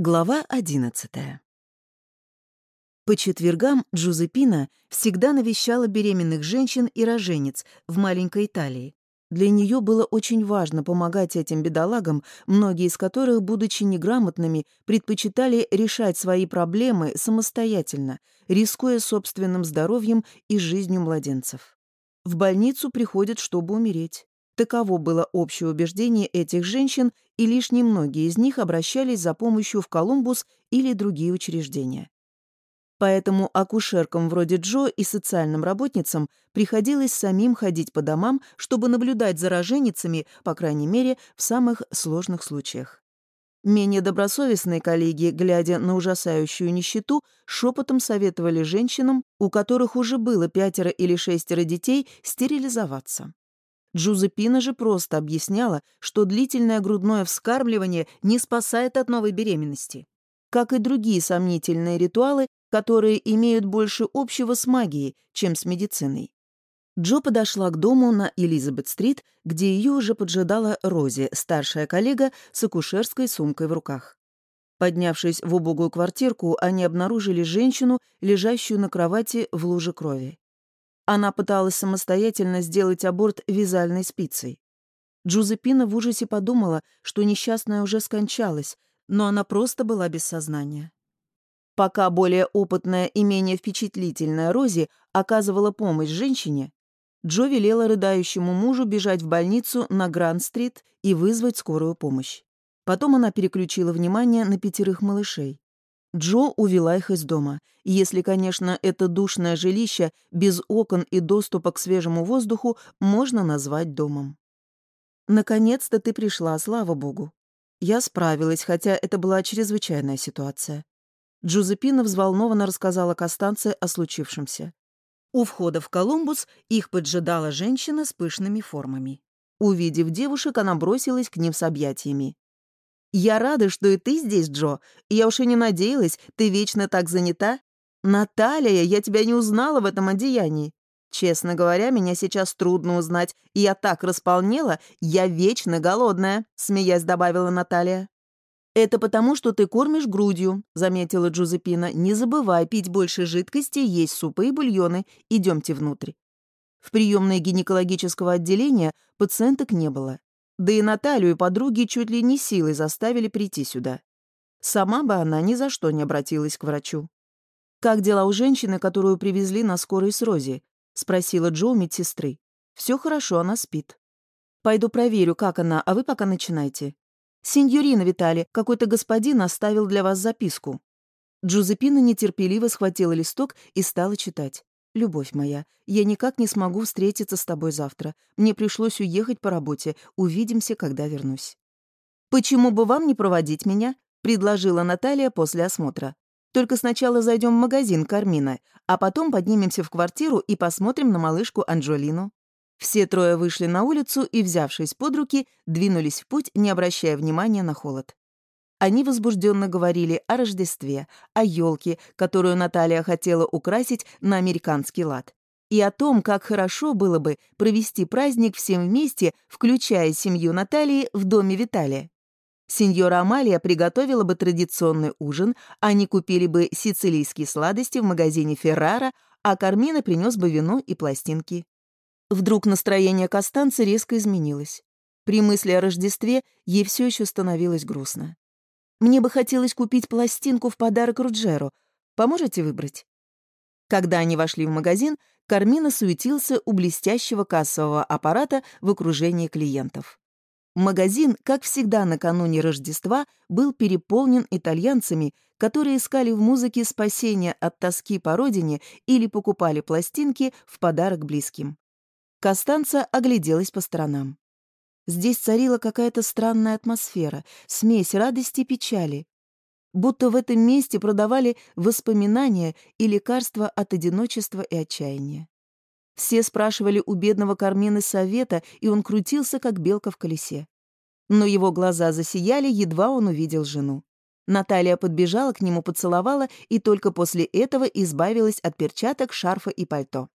Глава 11 По четвергам Джузепина всегда навещала беременных женщин и роженец в маленькой Италии. Для нее было очень важно помогать этим бедолагам, многие из которых, будучи неграмотными, предпочитали решать свои проблемы самостоятельно, рискуя собственным здоровьем и жизнью младенцев. В больницу приходят, чтобы умереть. Таково было общее убеждение этих женщин, и лишь немногие из них обращались за помощью в Колумбус или другие учреждения. Поэтому акушеркам вроде Джо и социальным работницам приходилось самим ходить по домам, чтобы наблюдать за роженицами, по крайней мере, в самых сложных случаях. Менее добросовестные коллеги, глядя на ужасающую нищету, шепотом советовали женщинам, у которых уже было пятеро или шестеро детей, стерилизоваться. Джузепина же просто объясняла, что длительное грудное вскармливание не спасает от новой беременности. Как и другие сомнительные ритуалы, которые имеют больше общего с магией, чем с медициной. Джо подошла к дому на Элизабет-стрит, где ее уже поджидала Рози, старшая коллега с акушерской сумкой в руках. Поднявшись в убогую квартирку, они обнаружили женщину, лежащую на кровати в луже крови. Она пыталась самостоятельно сделать аборт вязальной спицей. Джузепина в ужасе подумала, что несчастная уже скончалась, но она просто была без сознания. Пока более опытная и менее впечатлительная Рози оказывала помощь женщине, Джо велела рыдающему мужу бежать в больницу на Гранд-стрит и вызвать скорую помощь. Потом она переключила внимание на пятерых малышей. Джо увела их из дома. Если, конечно, это душное жилище без окон и доступа к свежему воздуху можно назвать домом. «Наконец-то ты пришла, слава богу». Я справилась, хотя это была чрезвычайная ситуация. Джузепина взволнованно рассказала Костанце о случившемся. У входа в Колумбус их поджидала женщина с пышными формами. Увидев девушек, она бросилась к ним с объятиями. «Я рада, что и ты здесь, Джо. Я уж и не надеялась, ты вечно так занята. Наталья, я тебя не узнала в этом одеянии. Честно говоря, меня сейчас трудно узнать, я так располнела, я вечно голодная», — смеясь добавила Наталья. «Это потому, что ты кормишь грудью», — заметила Джузепина. «Не забывай пить больше жидкости, есть супы и бульоны. Идемте внутрь». В приемной гинекологического отделения пациенток не было. Да и Наталью и подруги чуть ли не силой заставили прийти сюда. Сама бы она ни за что не обратилась к врачу. «Как дела у женщины, которую привезли на скорой с Рози?» — спросила Джо у медсестры. «Все хорошо, она спит». «Пойду проверю, как она, а вы пока начинайте». «Синьорина Витали, какой-то господин оставил для вас записку». Джузепина нетерпеливо схватила листок и стала читать. «Любовь моя, я никак не смогу встретиться с тобой завтра. Мне пришлось уехать по работе. Увидимся, когда вернусь». «Почему бы вам не проводить меня?» — предложила Наталья после осмотра. «Только сначала зайдем в магазин Кармина, а потом поднимемся в квартиру и посмотрим на малышку Анджолину». Все трое вышли на улицу и, взявшись под руки, двинулись в путь, не обращая внимания на холод. Они возбужденно говорили о Рождестве, о елке, которую Наталья хотела украсить на американский лад, и о том, как хорошо было бы провести праздник всем вместе, включая семью Натальи в доме Виталия. Сеньора Амалия приготовила бы традиционный ужин, они купили бы сицилийские сладости в магазине Феррара, а Кармина принес бы вино и пластинки. Вдруг настроение Костанцы резко изменилось. При мысли о Рождестве ей все еще становилось грустно. Мне бы хотелось купить пластинку в подарок Руджеру. Поможете выбрать?» Когда они вошли в магазин, Кармина суетился у блестящего кассового аппарата в окружении клиентов. Магазин, как всегда накануне Рождества, был переполнен итальянцами, которые искали в музыке спасения от тоски по родине или покупали пластинки в подарок близким. Костанца огляделась по сторонам. Здесь царила какая-то странная атмосфера, смесь радости и печали. Будто в этом месте продавали воспоминания и лекарства от одиночества и отчаяния. Все спрашивали у бедного Кармены совета, и он крутился, как белка в колесе. Но его глаза засияли, едва он увидел жену. Наталья подбежала к нему, поцеловала и только после этого избавилась от перчаток, шарфа и пальто.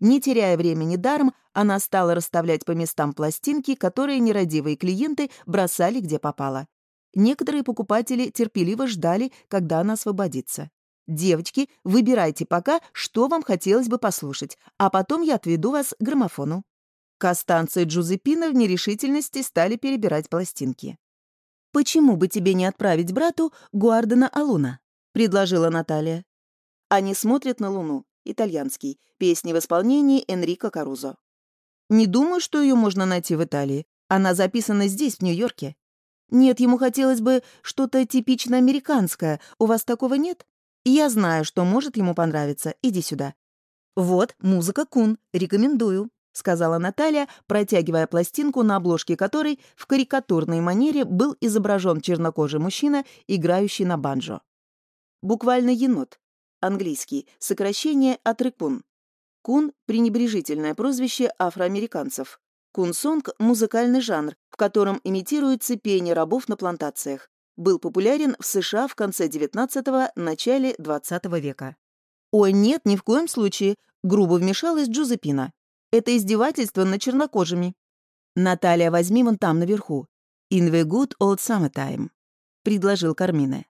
Не теряя времени даром, она стала расставлять по местам пластинки, которые нерадивые клиенты бросали где попало. Некоторые покупатели терпеливо ждали, когда она освободится. «Девочки, выбирайте пока, что вам хотелось бы послушать, а потом я отведу вас к граммофону». Костанца и Джузепина в нерешительности стали перебирать пластинки. «Почему бы тебе не отправить брату Гуардена Алуна?» — предложила Наталья. Они смотрят на Луну, итальянский, песни в исполнении Энрико Карузо. Не думаю, что ее можно найти в Италии. Она записана здесь, в Нью-Йорке. Нет, ему хотелось бы что-то типично американское. У вас такого нет? Я знаю, что может ему понравиться. Иди сюда. Вот, музыка Кун. Рекомендую. — сказала Наталья, протягивая пластинку, на обложке которой в карикатурной манере был изображен чернокожий мужчина, играющий на банджо. Буквально енот. Английский. Сокращение от рыкун. Кун — пренебрежительное прозвище афроамериканцев. Кун-сонг — музыкальный жанр, в котором имитируется пение рабов на плантациях. Был популярен в США в конце XIX – начале XX века. «Ой, нет, ни в коем случае», — грубо вмешалась Джузепина. «Это издевательство над чернокожими». «Наталья, возьми вон там, наверху. In the good old summertime», — предложил Кармине.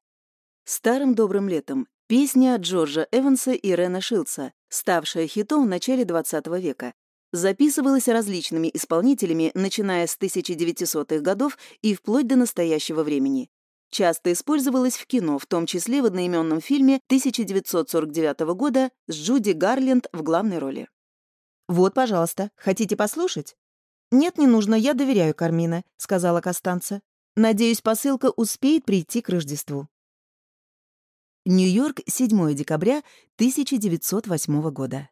Старым добрым летом песня Джорджа Эванса и Рена Шилса, ставшая хитом в начале XX века, записывалась различными исполнителями, начиная с 1900-х годов и вплоть до настоящего времени. Часто использовалась в кино, в том числе в одноименном фильме 1949 года с Джуди Гарленд в главной роли. «Вот, пожалуйста, хотите послушать?» «Нет, не нужно, я доверяю Кармина», — сказала Костанца. «Надеюсь, посылка успеет прийти к Рождеству». Нью-Йорк, 7 декабря 1908 года.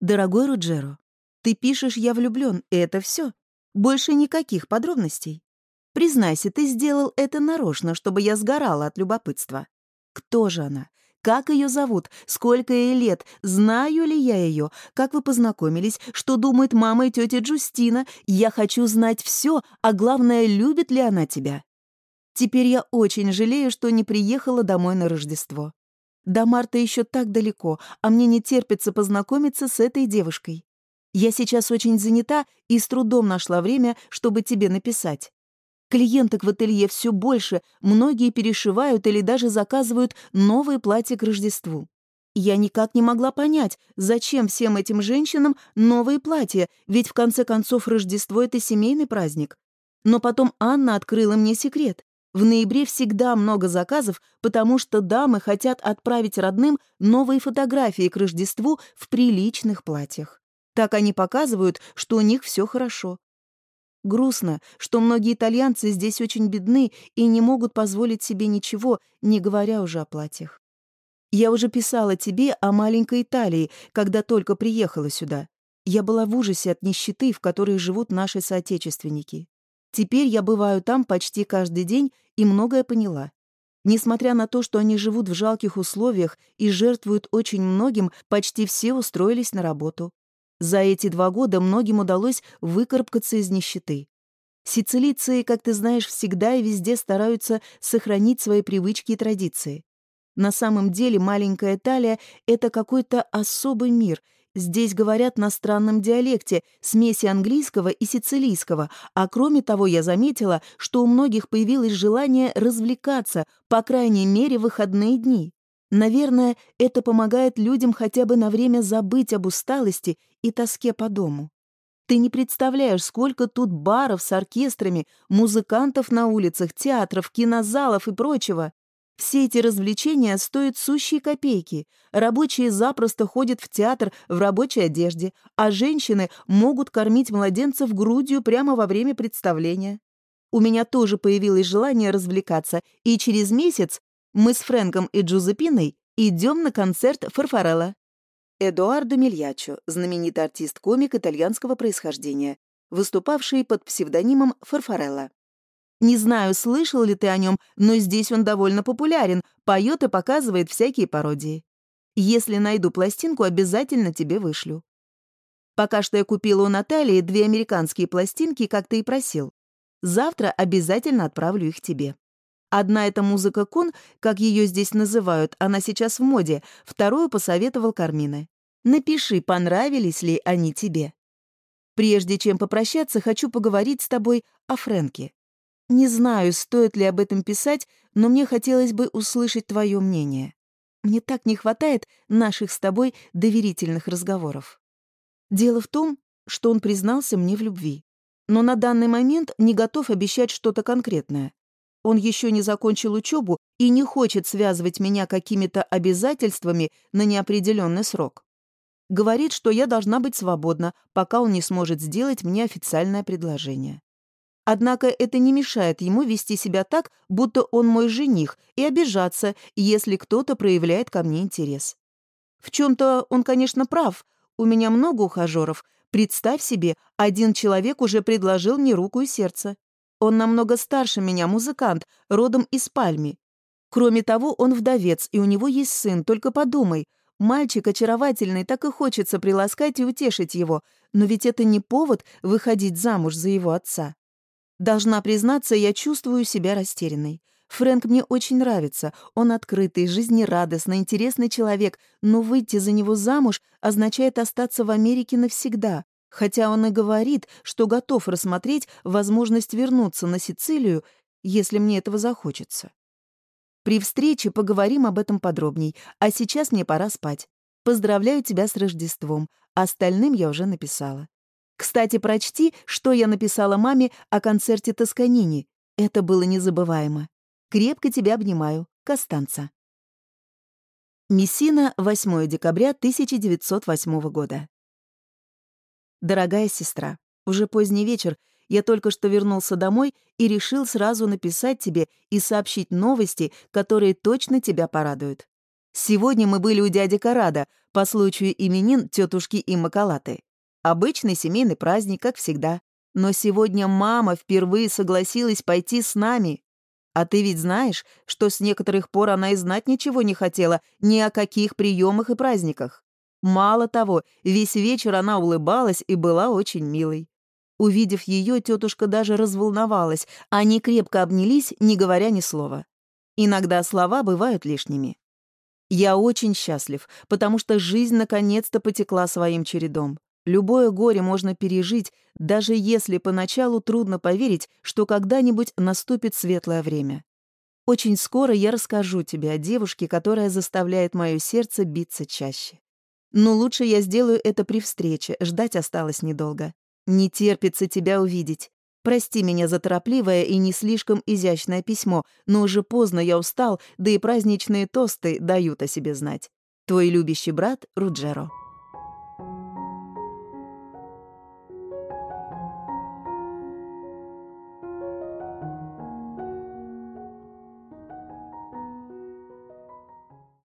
Дорогой Руджеро, ты пишешь «я влюблен», и это все. Больше никаких подробностей. Признайся, ты сделал это нарочно, чтобы я сгорала от любопытства. Кто же она? Как ее зовут? Сколько ей лет? Знаю ли я ее? Как вы познакомились? Что думает мама и тетя Джустина? Я хочу знать все, а главное, любит ли она тебя? Теперь я очень жалею, что не приехала домой на Рождество. До марта еще так далеко, а мне не терпится познакомиться с этой девушкой. Я сейчас очень занята и с трудом нашла время, чтобы тебе написать. Клиенток в ателье все больше, многие перешивают или даже заказывают новые платья к Рождеству. Я никак не могла понять, зачем всем этим женщинам новые платья, ведь в конце концов Рождество — это семейный праздник. Но потом Анна открыла мне секрет. В ноябре всегда много заказов, потому что дамы хотят отправить родным новые фотографии к Рождеству в приличных платьях. Так они показывают, что у них все хорошо. Грустно, что многие итальянцы здесь очень бедны и не могут позволить себе ничего, не говоря уже о платьях. Я уже писала тебе о маленькой Италии, когда только приехала сюда. Я была в ужасе от нищеты, в которой живут наши соотечественники. Теперь я бываю там почти каждый день и многое поняла. Несмотря на то, что они живут в жалких условиях и жертвуют очень многим, почти все устроились на работу. За эти два года многим удалось выкарабкаться из нищеты. Сицилийцы, как ты знаешь, всегда и везде стараются сохранить свои привычки и традиции. На самом деле маленькая Италия — это какой-то особый мир, Здесь говорят на странном диалекте, смеси английского и сицилийского, а кроме того я заметила, что у многих появилось желание развлекаться, по крайней мере, выходные дни. Наверное, это помогает людям хотя бы на время забыть об усталости и тоске по дому. Ты не представляешь, сколько тут баров с оркестрами, музыкантов на улицах, театров, кинозалов и прочего. Все эти развлечения стоят сущие копейки. Рабочие запросто ходят в театр в рабочей одежде, а женщины могут кормить младенцев грудью прямо во время представления. У меня тоже появилось желание развлекаться, и через месяц мы с Фрэнком и Джузепиной идем на концерт Фарфарелла. Эдуардо Мильячо, знаменитый артист-комик итальянского происхождения, выступавший под псевдонимом Фарфарелла. Не знаю, слышал ли ты о нем, но здесь он довольно популярен, поет и показывает всякие пародии. Если найду пластинку, обязательно тебе вышлю. Пока что я купила у Натальи две американские пластинки, как ты и просил. Завтра обязательно отправлю их тебе. Одна — это музыка Кун, как ее здесь называют, она сейчас в моде, вторую посоветовал Кармины. Напиши, понравились ли они тебе. Прежде чем попрощаться, хочу поговорить с тобой о Фрэнке. Не знаю, стоит ли об этом писать, но мне хотелось бы услышать твое мнение. Мне так не хватает наших с тобой доверительных разговоров. Дело в том, что он признался мне в любви. Но на данный момент не готов обещать что-то конкретное. Он еще не закончил учебу и не хочет связывать меня какими-то обязательствами на неопределенный срок. Говорит, что я должна быть свободна, пока он не сможет сделать мне официальное предложение. Однако это не мешает ему вести себя так, будто он мой жених, и обижаться, если кто-то проявляет ко мне интерес. В чем-то он, конечно, прав. У меня много ухажеров. Представь себе, один человек уже предложил мне руку и сердце. Он намного старше меня, музыкант, родом из Пальми. Кроме того, он вдовец, и у него есть сын, только подумай. Мальчик очаровательный, так и хочется приласкать и утешить его, но ведь это не повод выходить замуж за его отца. Должна признаться, я чувствую себя растерянной. Фрэнк мне очень нравится. Он открытый, жизнерадостный, интересный человек, но выйти за него замуж означает остаться в Америке навсегда. Хотя он и говорит, что готов рассмотреть возможность вернуться на Сицилию, если мне этого захочется. При встрече поговорим об этом подробней, а сейчас мне пора спать. Поздравляю тебя с Рождеством. Остальным я уже написала. Кстати, прочти, что я написала маме о концерте Тосканини. Это было незабываемо. Крепко тебя обнимаю. Костанца. Мессина, 8 декабря 1908 года. Дорогая сестра, уже поздний вечер, я только что вернулся домой и решил сразу написать тебе и сообщить новости, которые точно тебя порадуют. Сегодня мы были у дяди Карада по случаю именин тетушки Иммакалаты. Обычный семейный праздник, как всегда. Но сегодня мама впервые согласилась пойти с нами. А ты ведь знаешь, что с некоторых пор она и знать ничего не хотела ни о каких приемах и праздниках. Мало того, весь вечер она улыбалась и была очень милой. Увидев ее, тетушка даже разволновалась. Они крепко обнялись, не говоря ни слова. Иногда слова бывают лишними. Я очень счастлив, потому что жизнь наконец-то потекла своим чередом. Любое горе можно пережить, даже если поначалу трудно поверить, что когда-нибудь наступит светлое время. Очень скоро я расскажу тебе о девушке, которая заставляет мое сердце биться чаще. Но лучше я сделаю это при встрече, ждать осталось недолго. Не терпится тебя увидеть. Прости меня за торопливое и не слишком изящное письмо, но уже поздно я устал, да и праздничные тосты дают о себе знать. Твой любящий брат Руджеро.